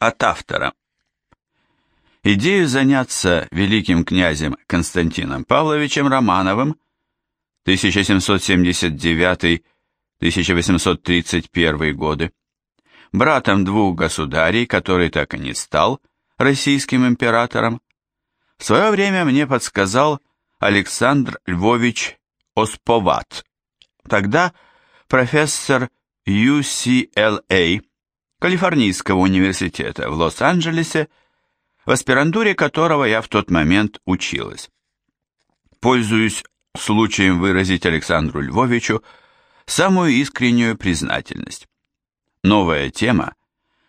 От автора. Идею заняться великим князем Константином Павловичем Романовым 1779-1831 годы, братом двух государей, который так и не стал российским императором, в свое время мне подсказал Александр Львович Осповат, тогда профессор UCLA, Калифорнийского университета в Лос-Анджелесе, в аспирантуре которого я в тот момент училась. Пользуюсь случаем выразить Александру Львовичу самую искреннюю признательность. Новая тема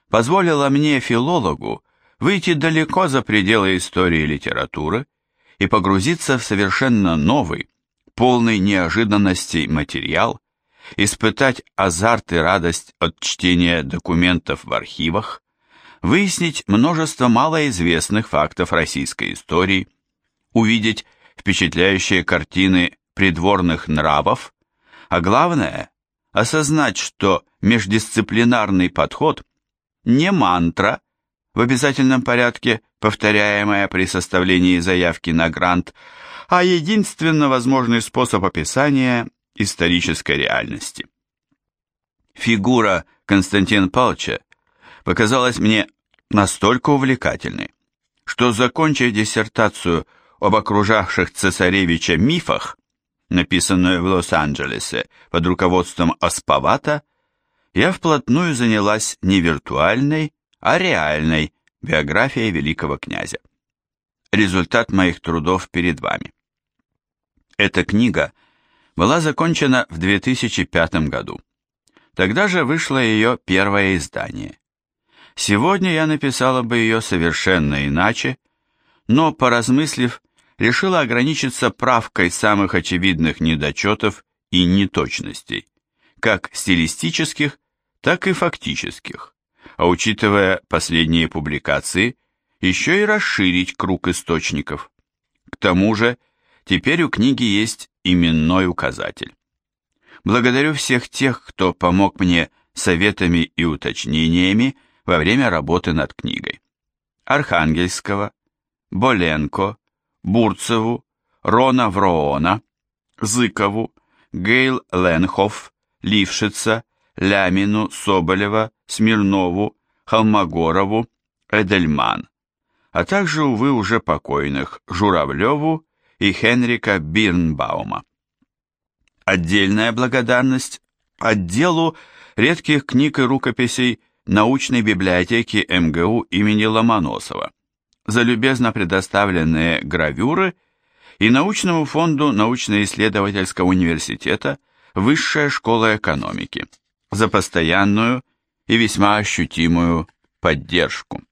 позволила мне, филологу, выйти далеко за пределы истории литературы и погрузиться в совершенно новый, полный неожиданностей материал, испытать азарт и радость от чтения документов в архивах, выяснить множество малоизвестных фактов российской истории, увидеть впечатляющие картины придворных нравов, а главное – осознать, что междисциплинарный подход не мантра, в обязательном порядке повторяемая при составлении заявки на грант, а единственно возможный способ описания исторической реальности. Фигура Константина Павловича показалась мне настолько увлекательной, что, закончив диссертацию об окружавших цесаревича мифах, написанную в Лос-Анджелесе под руководством Аспавата, я вплотную занялась не виртуальной, а реальной биографией великого князя. Результат моих трудов перед вами. Эта книга была закончена в 2005 году. Тогда же вышло ее первое издание. Сегодня я написала бы ее совершенно иначе, но, поразмыслив, решила ограничиться правкой самых очевидных недочетов и неточностей, как стилистических, так и фактических, а учитывая последние публикации, еще и расширить круг источников. К тому же, теперь у книги есть именной указатель. Благодарю всех тех, кто помог мне советами и уточнениями во время работы над книгой. Архангельского, Боленко, Бурцеву, Рона Вроона, Зыкову, Гейл Ленхоф, Лившица, Лямину, Соболева, Смирнову, Холмогорову, Эдельман, а также, увы, уже покойных Журавлеву и Хенрика Бирнбаума. Отдельная благодарность отделу редких книг и рукописей научной библиотеки МГУ имени Ломоносова за любезно предоставленные гравюры и научному фонду научно-исследовательского университета Высшая школа экономики за постоянную и весьма ощутимую поддержку.